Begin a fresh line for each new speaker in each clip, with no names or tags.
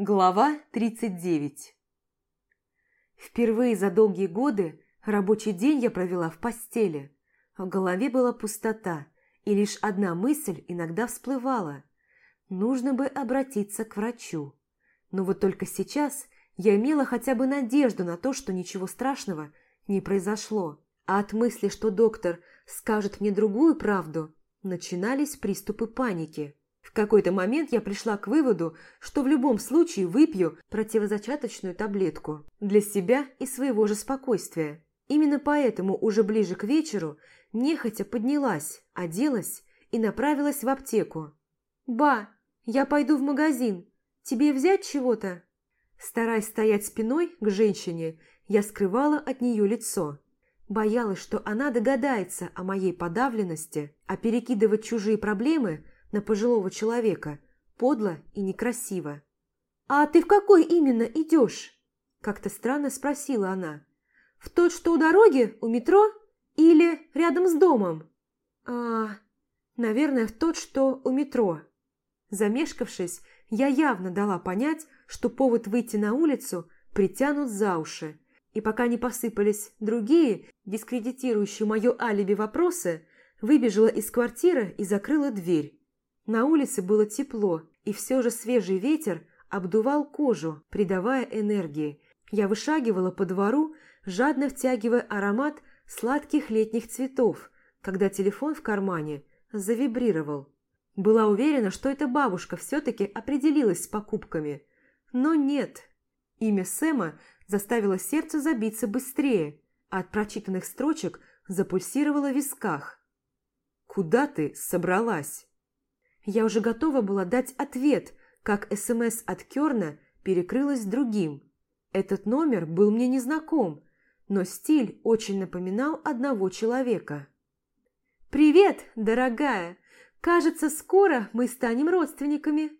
Глава 39 Впервые за долгие годы рабочий день я провела в постели. В голове была пустота, и лишь одна мысль иногда всплывала. Нужно бы обратиться к врачу. Но вот только сейчас я имела хотя бы надежду на то, что ничего страшного не произошло. А от мысли, что доктор скажет мне другую правду, начинались приступы паники. Какой-то момент я пришла к выводу, что в любом случае выпью противозачаточную таблетку для себя и своего же спокойствия. Именно поэтому уже ближе к вечеру нехотя поднялась, оделась и направилась в аптеку. «Ба, я пойду в магазин. Тебе взять чего-то?» Стараясь стоять спиной к женщине, я скрывала от нее лицо. Боялась, что она догадается о моей подавленности, а перекидывать чужие проблемы на пожилого человека подло и некрасиво. «А ты в какой именно идешь?» Как-то странно спросила она. «В тот, что у дороги, у метро? Или рядом с домом?» «А, наверное, в тот, что у метро». Замешкавшись, я явно дала понять, что повод выйти на улицу притянут за уши, и пока не посыпались другие, дискредитирующие мое алиби вопросы, выбежала из квартиры и закрыла дверь. На улице было тепло, и все же свежий ветер обдувал кожу, придавая энергии. Я вышагивала по двору, жадно втягивая аромат сладких летних цветов, когда телефон в кармане завибрировал. Была уверена, что эта бабушка все-таки определилась с покупками. Но нет. Имя Сэма заставило сердце забиться быстрее, а от прочитанных строчек запульсировало в висках. «Куда ты собралась?» Я уже готова была дать ответ, как СМС от Керна перекрылась другим. Этот номер был мне незнаком, но стиль очень напоминал одного человека. «Привет, дорогая! Кажется, скоро мы станем родственниками!»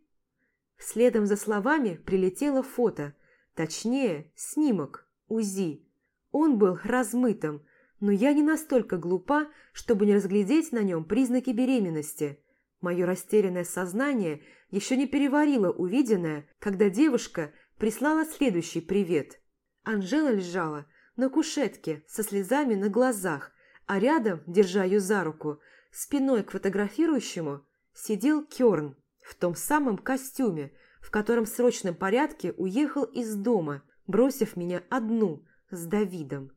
Следом за словами прилетело фото, точнее, снимок, УЗИ. Он был размытым, но я не настолько глупа, чтобы не разглядеть на нем признаки беременности. Мое растерянное сознание еще не переварило увиденное, когда девушка прислала следующий привет. Анжела лежала на кушетке со слезами на глазах, а рядом, держа ее за руку, спиной к фотографирующему, сидел Керн в том самом костюме, в котором в срочном порядке уехал из дома, бросив меня одну с Давидом.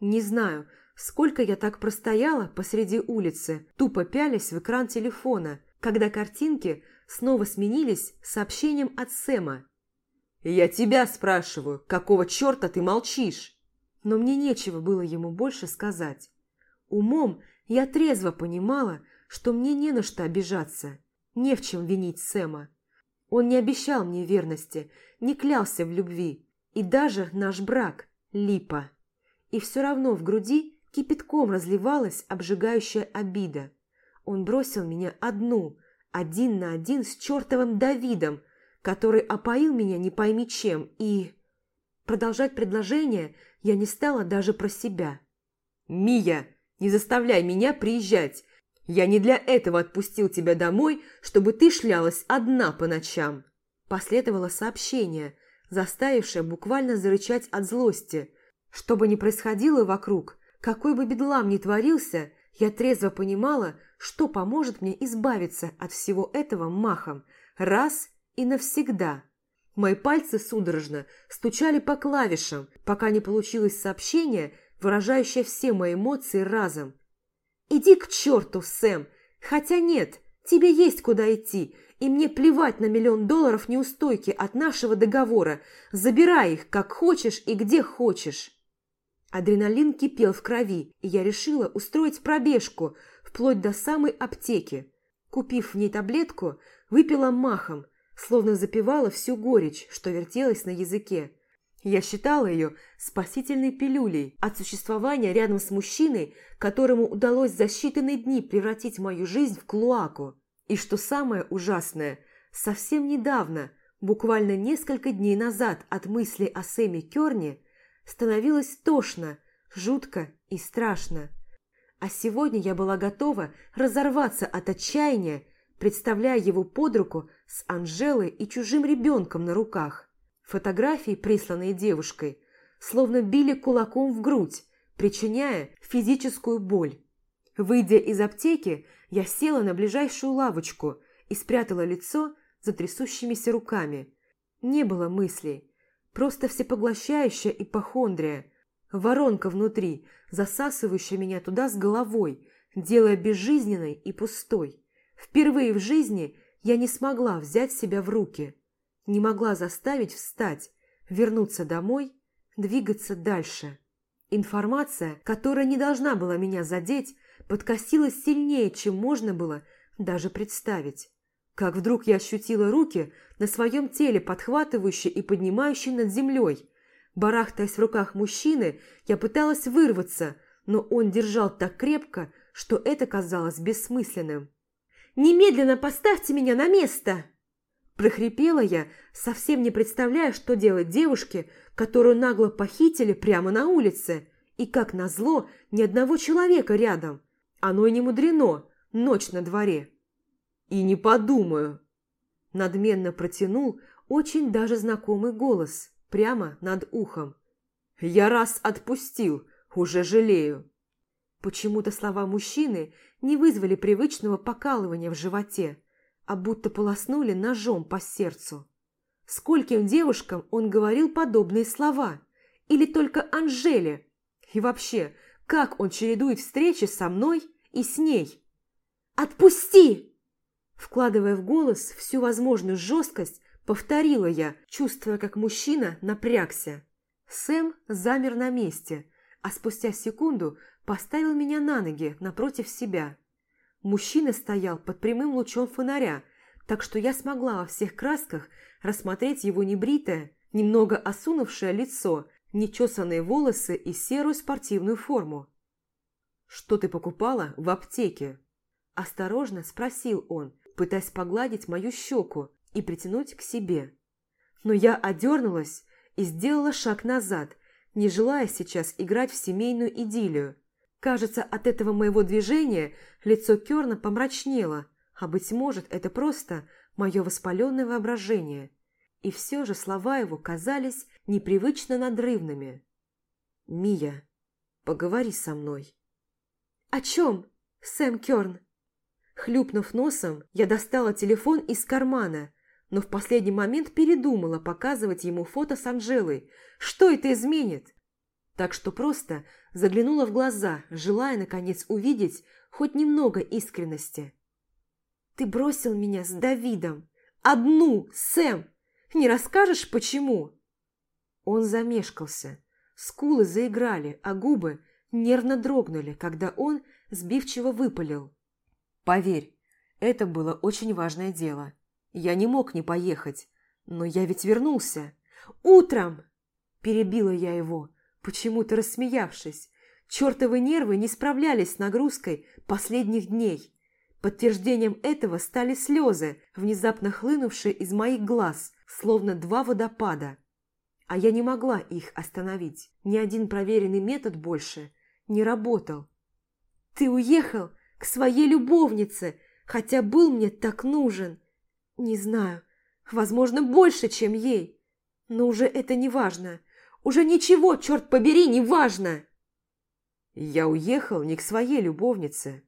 Не знаю, сколько я так простояла посреди улицы, тупо пялясь в экран телефона, когда картинки снова сменились сообщением от Сэма. «Я тебя спрашиваю, какого черта ты молчишь?» Но мне нечего было ему больше сказать. Умом я трезво понимала, что мне не на что обижаться, не в чем винить Сэма. Он не обещал мне верности, не клялся в любви, и даже наш брак – липа. И все равно в груди кипятком разливалась обжигающая обида. Он бросил меня одну, один на один с чертовым Давидом, который опоил меня не пойми чем, и... Продолжать предложение я не стала даже про себя. «Мия, не заставляй меня приезжать! Я не для этого отпустил тебя домой, чтобы ты шлялась одна по ночам!» Последовало сообщение, заставившее буквально зарычать от злости. Что бы ни происходило вокруг, какой бы бедлам ни творился, я трезво понимала, что поможет мне избавиться от всего этого махом, раз и навсегда. Мои пальцы судорожно стучали по клавишам, пока не получилось сообщение, выражающее все мои эмоции разом. «Иди к черту, Сэм! Хотя нет, тебе есть куда идти, и мне плевать на миллион долларов неустойки от нашего договора. Забирай их, как хочешь и где хочешь». Адреналин кипел в крови, и я решила устроить пробежку вплоть до самой аптеки. Купив в ней таблетку, выпила махом, словно запивала всю горечь, что вертелась на языке. Я считала ее спасительной пилюлей от существования рядом с мужчиной, которому удалось за считанные дни превратить мою жизнь в клуаку. И что самое ужасное, совсем недавно, буквально несколько дней назад от мысли о Сэме Керне, становилось тошно, жутко и страшно. А сегодня я была готова разорваться от отчаяния, представляя его под руку с Анжелой и чужим ребенком на руках. Фотографии, присланные девушкой, словно били кулаком в грудь, причиняя физическую боль. Выйдя из аптеки, я села на ближайшую лавочку и спрятала лицо за трясущимися руками. Не было мыслей, просто всепоглощающая ипохондрия, воронка внутри, засасывающая меня туда с головой, делая безжизненной и пустой. Впервые в жизни я не смогла взять себя в руки, не могла заставить встать, вернуться домой, двигаться дальше. Информация, которая не должна была меня задеть, подкосилась сильнее, чем можно было даже представить. Как вдруг я ощутила руки на своем теле, подхватывающие и поднимающие над землей. Барахтаясь в руках мужчины, я пыталась вырваться, но он держал так крепко, что это казалось бессмысленным. «Немедленно поставьте меня на место!» Прохрипела я, совсем не представляя, что делать девушке, которую нагло похитили прямо на улице, и, как назло, ни одного человека рядом. Оно и не мудрено, ночь на дворе. «И не подумаю!» Надменно протянул очень даже знакомый голос, прямо над ухом. «Я раз отпустил, уже жалею!» Почему-то слова мужчины не вызвали привычного покалывания в животе, а будто полоснули ножом по сердцу. Скольким девушкам он говорил подобные слова? Или только Анжеле? И вообще, как он чередует встречи со мной и с ней? «Отпусти!» Вкладывая в голос всю возможную жесткость, повторила я, чувствуя, как мужчина напрягся. Сэм замер на месте, а спустя секунду поставил меня на ноги напротив себя. Мужчина стоял под прямым лучом фонаря, так что я смогла во всех красках рассмотреть его небритое, немного осунувшее лицо, нечесанные волосы и серую спортивную форму. «Что ты покупала в аптеке?» Осторожно спросил он, пытаясь погладить мою щеку и притянуть к себе. Но я одернулась и сделала шаг назад, не желая сейчас играть в семейную идиллию. Кажется, от этого моего движения лицо Керна помрачнело, а, быть может, это просто мое воспаленное воображение. И все же слова его казались непривычно надрывными. «Мия, поговори со мной». «О чем, Сэм Керн?» Хлюпнув носом, я достала телефон из кармана, но в последний момент передумала показывать ему фото с Анжелой. Что это изменит? Так что просто заглянула в глаза, желая, наконец, увидеть хоть немного искренности. «Ты бросил меня с Давидом! Одну, Сэм! Не расскажешь, почему?» Он замешкался. Скулы заиграли, а губы нервно дрогнули, когда он сбивчиво выпалил. Поверь, это было очень важное дело. Я не мог не поехать, но я ведь вернулся. Утром! Перебила я его, почему-то рассмеявшись. Чертовы нервы не справлялись с нагрузкой последних дней. Подтверждением этого стали слезы, внезапно хлынувшие из моих глаз, словно два водопада. А я не могла их остановить. Ни один проверенный метод больше не работал. «Ты уехал к своей любовнице, хотя был мне так нужен. Не знаю, возможно, больше, чем ей. Но уже это не важно. Уже ничего, черт побери, не важно. Я уехал не к своей любовнице.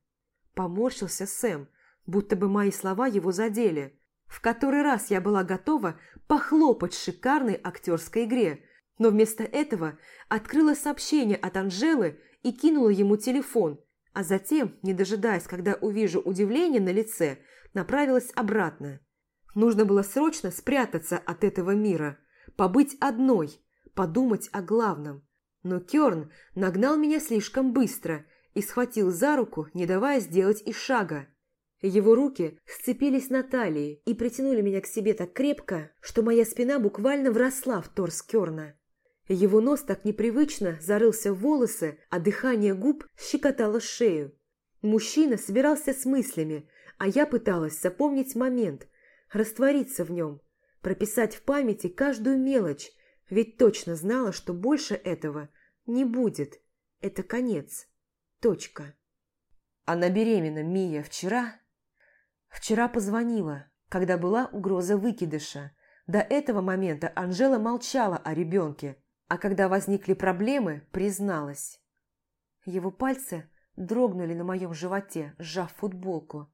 Поморщился Сэм, будто бы мои слова его задели. В который раз я была готова похлопать шикарной актерской игре, но вместо этого открыла сообщение от Анжелы и кинула ему телефон – а затем, не дожидаясь, когда увижу удивление на лице, направилась обратно. Нужно было срочно спрятаться от этого мира, побыть одной, подумать о главном. Но Кёрн нагнал меня слишком быстро и схватил за руку, не давая сделать и шага. Его руки сцепились на талии и притянули меня к себе так крепко, что моя спина буквально вросла в торс Кёрна. Его нос так непривычно зарылся в волосы, а дыхание губ щекотало шею. Мужчина собирался с мыслями, а я пыталась запомнить момент, раствориться в нем, прописать в памяти каждую мелочь, ведь точно знала, что больше этого не будет. Это конец. Точка. Она беременна, Мия, вчера. Вчера позвонила, когда была угроза выкидыша. До этого момента Анжела молчала о ребенке, а когда возникли проблемы, призналась. Его пальцы дрогнули на моем животе, сжав футболку.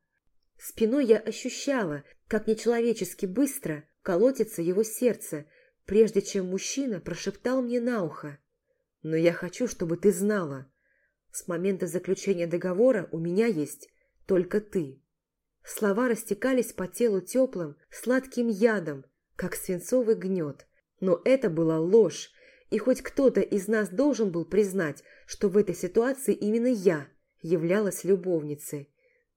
Спиной я ощущала, как нечеловечески быстро колотится его сердце, прежде чем мужчина прошептал мне на ухо. «Но я хочу, чтобы ты знала. С момента заключения договора у меня есть только ты». Слова растекались по телу теплым, сладким ядом, как свинцовый гнет. Но это была ложь, и хоть кто-то из нас должен был признать, что в этой ситуации именно я являлась любовницей.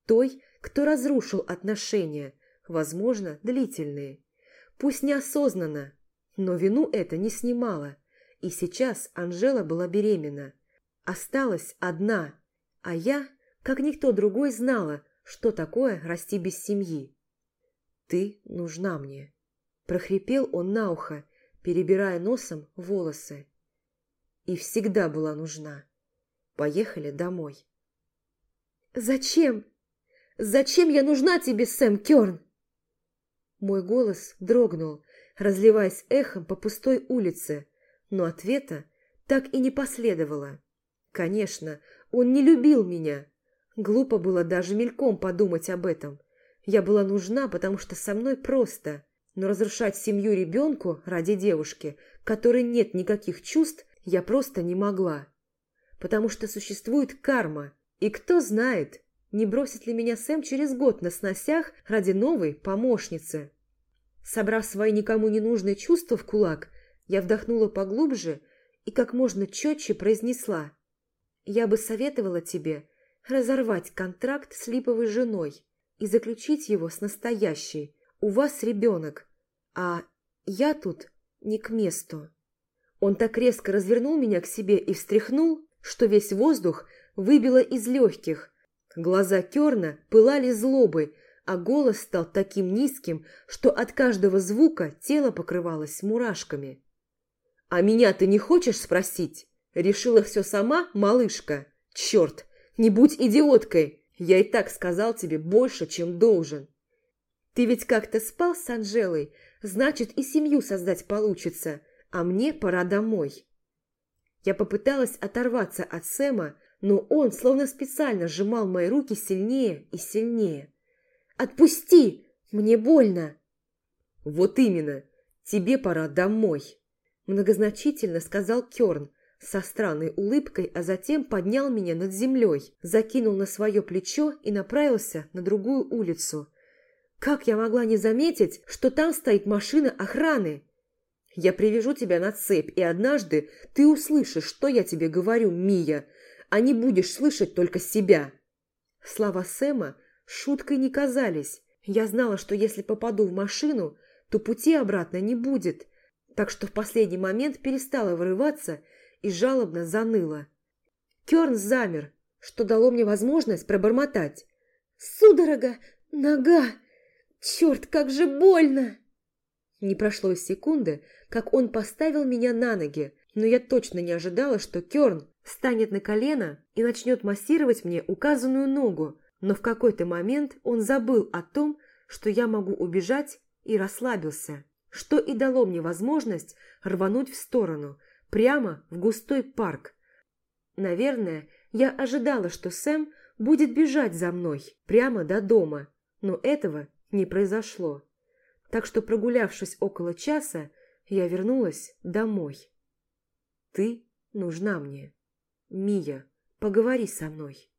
Той, кто разрушил отношения, возможно, длительные. Пусть неосознанно, но вину это не снимало. И сейчас Анжела была беременна. Осталась одна, а я, как никто другой, знала, что такое расти без семьи. «Ты нужна мне», – прохрипел он на ухо, перебирая носом волосы. «И всегда была нужна. Поехали домой». «Зачем? Зачем я нужна тебе, Сэм Кёрн?» Мой голос дрогнул, разливаясь эхом по пустой улице, но ответа так и не последовало. Конечно, он не любил меня, Глупо было даже мельком подумать об этом. Я была нужна, потому что со мной просто. Но разрушать семью ребенку ради девушки, которой нет никаких чувств, я просто не могла. Потому что существует карма. И кто знает, не бросит ли меня Сэм через год на сносях ради новой помощницы. Собрав свои никому не нужные чувства в кулак, я вдохнула поглубже и как можно четче произнесла. «Я бы советовала тебе разорвать контракт с липовой женой и заключить его с настоящей. У вас ребенок, а я тут не к месту. Он так резко развернул меня к себе и встряхнул, что весь воздух выбило из легких. Глаза Керна пылали злобой, а голос стал таким низким, что от каждого звука тело покрывалось мурашками. «А меня ты не хочешь спросить? Решила все сама, малышка? Черт, не будь идиоткой. Я и так сказал тебе больше, чем должен. Ты ведь как-то спал с Анжелой, значит, и семью создать получится, а мне пора домой. Я попыталась оторваться от Сэма, но он словно специально сжимал мои руки сильнее и сильнее. «Отпусти! Мне больно!» «Вот именно! Тебе пора домой!» Многозначительно сказал Кёрн, со странной улыбкой, а затем поднял меня над землей, закинул на свое плечо и направился на другую улицу. Как я могла не заметить, что там стоит машина охраны? Я привяжу тебя на цепь, и однажды ты услышишь, что я тебе говорю, Мия, а не будешь слышать только себя. Слова Сэма шуткой не казались. Я знала, что если попаду в машину, то пути обратно не будет, так что в последний момент перестала вырываться и жалобно заныла. Керн замер, что дало мне возможность пробормотать. «Судорога! Нога! Черт, как же больно!» Не прошло и секунды, как он поставил меня на ноги, но я точно не ожидала, что Керн станет на колено и начнет массировать мне указанную ногу, но в какой-то момент он забыл о том, что я могу убежать, и расслабился, что и дало мне возможность рвануть в сторону, прямо в густой парк. Наверное, я ожидала, что Сэм будет бежать за мной прямо до дома, но этого не произошло. Так что, прогулявшись около часа, я вернулась домой. «Ты нужна мне. Мия, поговори со мной».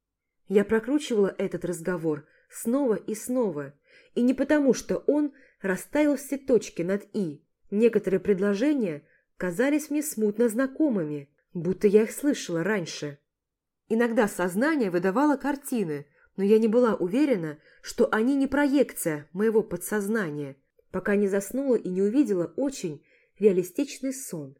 Я прокручивала этот разговор снова и снова, и не потому, что он расставил все точки над «и». Некоторые предложения казались мне смутно знакомыми, будто я их слышала раньше. Иногда сознание выдавало картины, но я не была уверена, что они не проекция моего подсознания, пока не заснула и не увидела очень реалистичный сон.